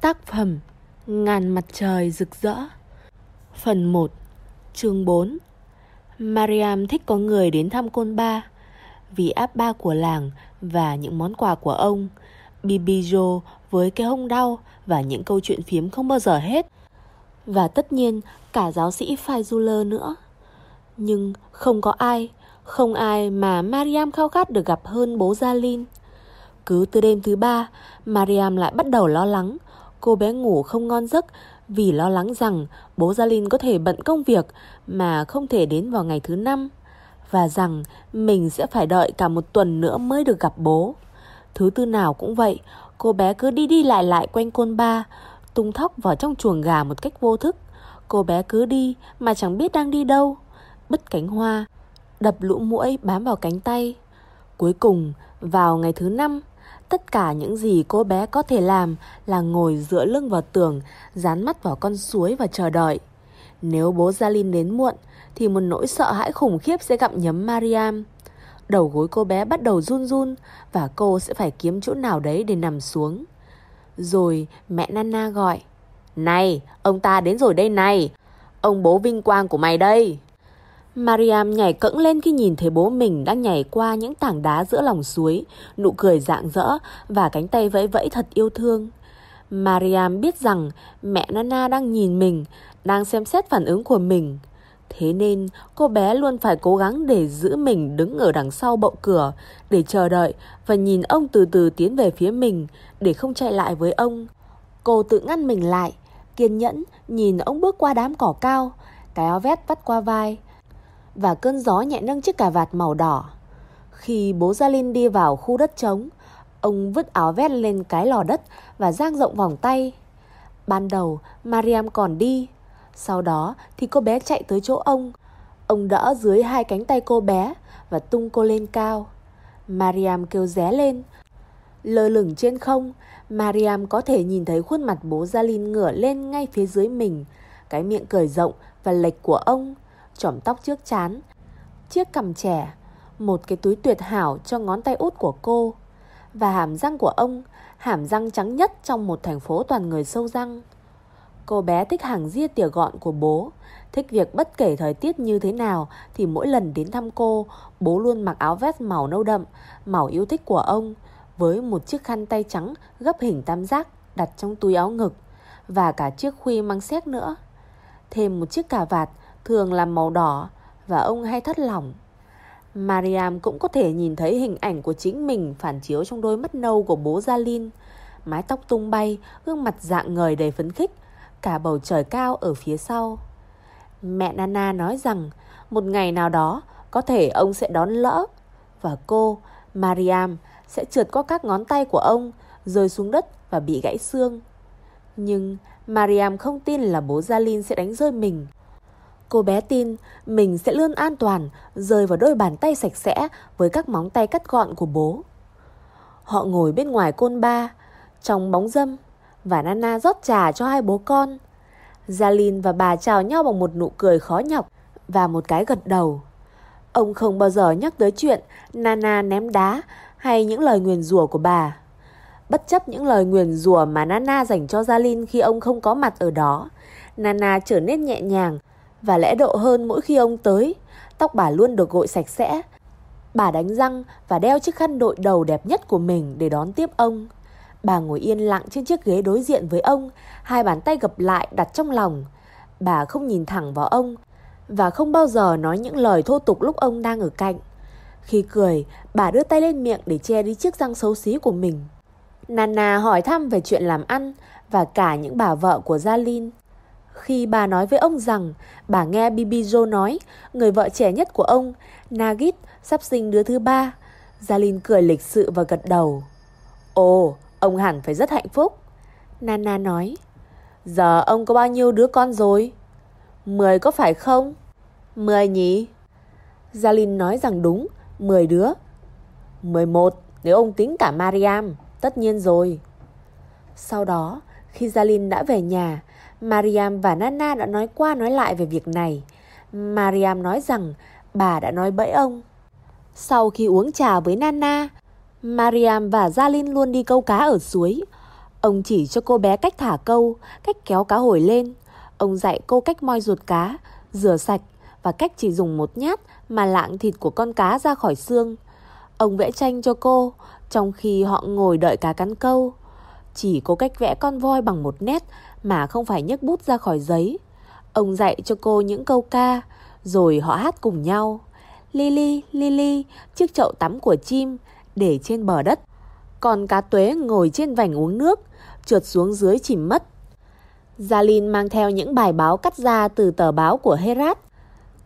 Tác phẩm Ngàn mặt trời rực rỡ. Phần 1 Chương 4 Mariam thích có người đến thăm côn ba Vì áp ba của làng và những món quà của ông Bibi Joe với cái hông đau và những câu chuyện phiếm không bao giờ hết. Và tất nhiên cả giáo sĩ Faizuler nữa. Nhưng không có ai Không ai mà Mariam khao khát được gặp hơn bố Jalin cứ từ đêm thứ ba, Mariam lại bắt đầu lo lắng. Cô bé ngủ không ngon giấc vì lo lắng rằng bố Gia Linh có thể bận công việc mà không thể đến vào ngày thứ năm và rằng mình sẽ phải đợi cả một tuần nữa mới được gặp bố. Thứ tư nào cũng vậy, cô bé cứ đi đi lại lại quanh côn ba, tung thóc vào trong chuồng gà một cách vô thức. Cô bé cứ đi mà chẳng biết đang đi đâu. Bứt cánh hoa, đập lũ muỗi bám vào cánh tay. Cuối cùng, vào ngày thứ năm, Tất cả những gì cô bé có thể làm là ngồi dựa lưng vào tường, dán mắt vào con suối và chờ đợi. Nếu bố Jalin đến muộn, thì một nỗi sợ hãi khủng khiếp sẽ gặm nhấm Mariam. Đầu gối cô bé bắt đầu run run và cô sẽ phải kiếm chỗ nào đấy để nằm xuống. Rồi mẹ Nana gọi. Này, ông ta đến rồi đây này. Ông bố vinh quang của mày đây. Mariam nhảy cẫng lên khi nhìn thấy bố mình đang nhảy qua những tảng đá giữa lòng suối, nụ cười rạng rỡ và cánh tay vẫy vẫy thật yêu thương. Mariam biết rằng mẹ Nana đang nhìn mình, đang xem xét phản ứng của mình. Thế nên cô bé luôn phải cố gắng để giữ mình đứng ở đằng sau bậu cửa để chờ đợi và nhìn ông từ từ tiến về phía mình để không chạy lại với ông. Cô tự ngăn mình lại, kiên nhẫn nhìn ông bước qua đám cỏ cao, cái áo vét vắt qua vai và cơn gió nhẹ nâng chiếc cà vạt màu đỏ. Khi bố Gia Linh đi vào khu đất trống, ông vứt áo vét lên cái lò đất và dang rộng vòng tay. Ban đầu, Mariam còn đi. Sau đó thì cô bé chạy tới chỗ ông. Ông đỡ dưới hai cánh tay cô bé và tung cô lên cao. Mariam kêu ré lên. Lơ lửng trên không, Mariam có thể nhìn thấy khuôn mặt bố Gia Linh ngửa lên ngay phía dưới mình. Cái miệng cười rộng và lệch của ông chỏm tóc trước chán, chiếc cằm trẻ, một cái túi tuyệt hảo cho ngón tay út của cô và hàm răng của ông, hàm răng trắng nhất trong một thành phố toàn người sâu răng. Cô bé thích hàng ria tỉa gọn của bố, thích việc bất kể thời tiết như thế nào thì mỗi lần đến thăm cô, bố luôn mặc áo vest màu nâu đậm, màu yêu thích của ông, với một chiếc khăn tay trắng gấp hình tam giác đặt trong túi áo ngực và cả chiếc khuy mang xét nữa. Thêm một chiếc cà vạt thường là màu đỏ và ông hay thất lòng. Mariam cũng có thể nhìn thấy hình ảnh của chính mình phản chiếu trong đôi mắt nâu của bố Jalin. Mái tóc tung bay, gương mặt dạng ngời đầy phấn khích, cả bầu trời cao ở phía sau. Mẹ Nana nói rằng một ngày nào đó có thể ông sẽ đón lỡ và cô, Mariam, sẽ trượt qua các ngón tay của ông, rơi xuống đất và bị gãy xương. Nhưng Mariam không tin là bố Jalin sẽ đánh rơi mình. Cô bé tin mình sẽ luôn an toàn, rơi vào đôi bàn tay sạch sẽ với các móng tay cắt gọn của bố. Họ ngồi bên ngoài côn ba, trong bóng dâm, và Nana rót trà cho hai bố con. Jalin và bà chào nhau bằng một nụ cười khó nhọc và một cái gật đầu. Ông không bao giờ nhắc tới chuyện Nana ném đá hay những lời nguyền rủa của bà. Bất chấp những lời nguyền rủa mà Nana dành cho Jalin khi ông không có mặt ở đó, Nana trở nên nhẹ nhàng và lẽ độ hơn mỗi khi ông tới. Tóc bà luôn được gội sạch sẽ. Bà đánh răng và đeo chiếc khăn đội đầu đẹp nhất của mình để đón tiếp ông. Bà ngồi yên lặng trên chiếc ghế đối diện với ông, hai bàn tay gập lại đặt trong lòng. Bà không nhìn thẳng vào ông và không bao giờ nói những lời thô tục lúc ông đang ở cạnh. Khi cười, bà đưa tay lên miệng để che đi chiếc răng xấu xí của mình. Nana hỏi thăm về chuyện làm ăn và cả những bà vợ của Gia Linh. Khi bà nói với ông rằng bà nghe Bibi Jo nói người vợ trẻ nhất của ông, Nagit, sắp sinh đứa thứ ba, Jalin cười lịch sự và gật đầu. Ồ, ông hẳn phải rất hạnh phúc. Nana nói. Giờ ông có bao nhiêu đứa con rồi? Mười có phải không? Mười nhỉ? Jalin nói rằng đúng, mười đứa. Mười một, nếu ông tính cả Mariam, tất nhiên rồi. Sau đó, khi Jalin đã về nhà, Mariam và Nana đã nói qua nói lại về việc này. Mariam nói rằng bà đã nói bẫy ông. Sau khi uống trà với Nana, Mariam và Jalin luôn đi câu cá ở suối. Ông chỉ cho cô bé cách thả câu, cách kéo cá hồi lên. Ông dạy cô cách moi ruột cá, rửa sạch và cách chỉ dùng một nhát mà lạng thịt của con cá ra khỏi xương. Ông vẽ tranh cho cô, trong khi họ ngồi đợi cá cắn câu. Chỉ có cách vẽ con voi bằng một nét mà không phải nhấc bút ra khỏi giấy. Ông dạy cho cô những câu ca, rồi họ hát cùng nhau. Lily, Lily, chiếc chậu tắm của chim, để trên bờ đất. Còn cá tuế ngồi trên vành uống nước, trượt xuống dưới chìm mất. Jalin mang theo những bài báo cắt ra từ tờ báo của Herat,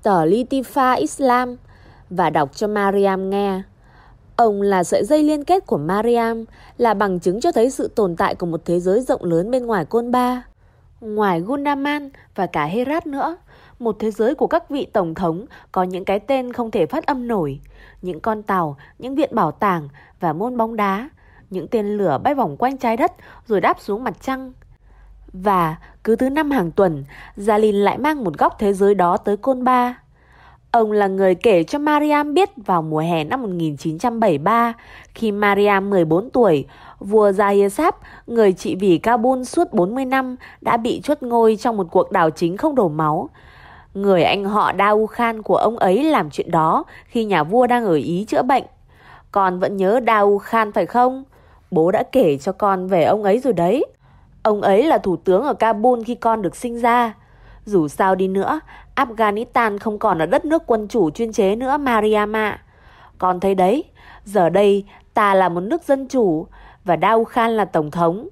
tờ Litifa Islam, và đọc cho Mariam nghe. Ông là sợi dây liên kết của Mariam, là bằng chứng cho thấy sự tồn tại của một thế giới rộng lớn bên ngoài Côn Ba. Ngoài Gundaman và cả Herat nữa, một thế giới của các vị tổng thống có những cái tên không thể phát âm nổi, những con tàu, những viện bảo tàng và môn bóng đá, những tên lửa bay vòng quanh trái đất rồi đáp xuống mặt trăng. Và cứ thứ năm hàng tuần, Jalin lại mang một góc thế giới đó tới Côn Ba. Ông là người kể cho Mariam biết vào mùa hè năm 1973, khi Mariam 14 tuổi, vua Zayesab, người trị vì Kabul suốt 40 năm, đã bị chuất ngôi trong một cuộc đảo chính không đổ máu. Người anh họ Dao Khan của ông ấy làm chuyện đó khi nhà vua đang ở Ý chữa bệnh. Con vẫn nhớ Dao Khan phải không? Bố đã kể cho con về ông ấy rồi đấy. Ông ấy là thủ tướng ở Kabul khi con được sinh ra. Dù sao đi nữa, Afghanistan không còn là đất nước quân chủ chuyên chế nữa Mariam ạ. Con thấy đấy, giờ đây ta là một nước dân chủ và Dau Khan là tổng thống.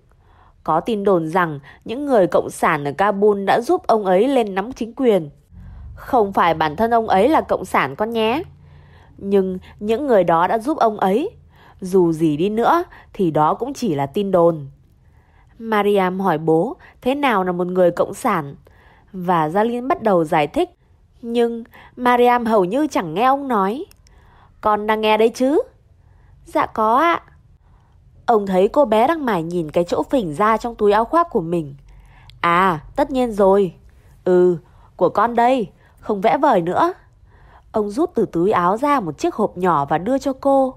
Có tin đồn rằng những người cộng sản ở Kabul đã giúp ông ấy lên nắm chính quyền. Không phải bản thân ông ấy là cộng sản con nhé. Nhưng những người đó đã giúp ông ấy. Dù gì đi nữa thì đó cũng chỉ là tin đồn. Mariam hỏi bố thế nào là một người cộng sản và gia Jalin bắt đầu giải thích. Nhưng Mariam hầu như chẳng nghe ông nói. Con đang nghe đấy chứ? Dạ có ạ. Ông thấy cô bé đang mải nhìn cái chỗ phỉnh ra trong túi áo khoác của mình. À, tất nhiên rồi. Ừ, của con đây, không vẽ vời nữa. Ông rút từ túi áo ra một chiếc hộp nhỏ và đưa cho cô.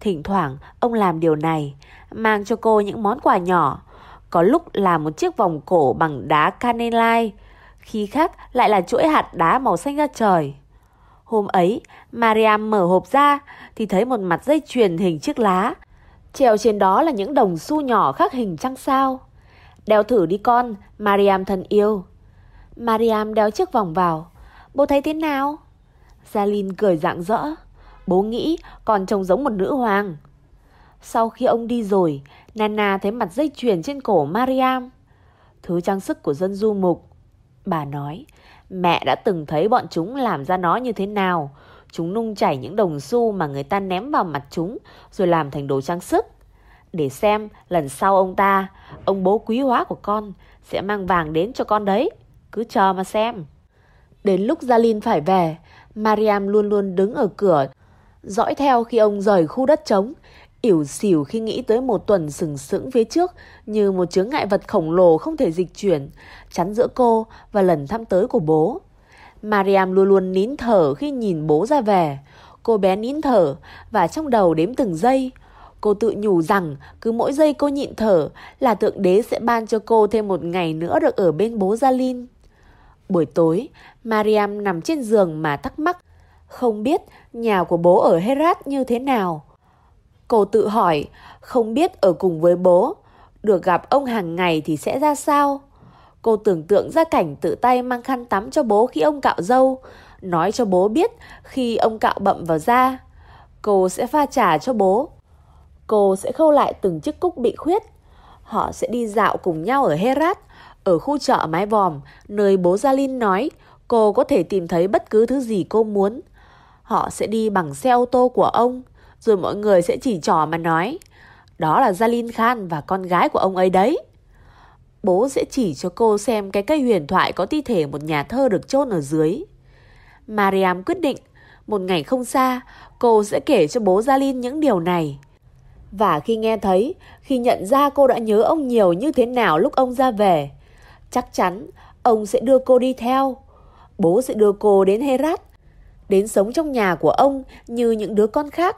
Thỉnh thoảng ông làm điều này, mang cho cô những món quà nhỏ. Có lúc là một chiếc vòng cổ bằng đá canelite, khi khác lại là chuỗi hạt đá màu xanh ra trời. Hôm ấy, Mariam mở hộp ra thì thấy một mặt dây chuyền hình chiếc lá. Treo trên đó là những đồng xu nhỏ khác hình trăng sao. Đeo thử đi con, Mariam thân yêu. Mariam đeo chiếc vòng vào. Bố thấy thế nào? Jalin cười rạng rỡ. Bố nghĩ còn trông giống một nữ hoàng. Sau khi ông đi rồi, Nana thấy mặt dây chuyền trên cổ Mariam. Thứ trang sức của dân du mục. Bà nói, mẹ đã từng thấy bọn chúng làm ra nó như thế nào. Chúng nung chảy những đồng xu mà người ta ném vào mặt chúng rồi làm thành đồ trang sức. Để xem lần sau ông ta, ông bố quý hóa của con sẽ mang vàng đến cho con đấy. Cứ chờ mà xem. Đến lúc Gia Linh phải về, Mariam luôn luôn đứng ở cửa, dõi theo khi ông rời khu đất trống, ỉu xỉu khi nghĩ tới một tuần sừng sững phía trước như một chướng ngại vật khổng lồ không thể dịch chuyển, chắn giữa cô và lần thăm tới của bố. Mariam luôn luôn nín thở khi nhìn bố ra về. Cô bé nín thở và trong đầu đếm từng giây. Cô tự nhủ rằng cứ mỗi giây cô nhịn thở là tượng đế sẽ ban cho cô thêm một ngày nữa được ở bên bố Gia Linh. Buổi tối, Mariam nằm trên giường mà thắc mắc, không biết nhà của bố ở Herat như thế nào. Cô tự hỏi, không biết ở cùng với bố, được gặp ông hàng ngày thì sẽ ra sao? Cô tưởng tượng ra cảnh tự tay mang khăn tắm cho bố khi ông cạo râu, nói cho bố biết khi ông cạo bậm vào da. Cô sẽ pha trà cho bố. Cô sẽ khâu lại từng chiếc cúc bị khuyết. Họ sẽ đi dạo cùng nhau ở Herat, ở khu chợ mái vòm, nơi bố Gia Linh nói cô có thể tìm thấy bất cứ thứ gì cô muốn. Họ sẽ đi bằng xe ô tô của ông, rồi mọi người sẽ chỉ trỏ mà nói. Đó là Jalin Khan và con gái của ông ấy đấy. Bố sẽ chỉ cho cô xem cái cây huyền thoại có thi thể một nhà thơ được chôn ở dưới. Mariam quyết định, một ngày không xa, cô sẽ kể cho bố Jalin những điều này. Và khi nghe thấy, khi nhận ra cô đã nhớ ông nhiều như thế nào lúc ông ra về, chắc chắn ông sẽ đưa cô đi theo. Bố sẽ đưa cô đến Herat, đến sống trong nhà của ông như những đứa con khác.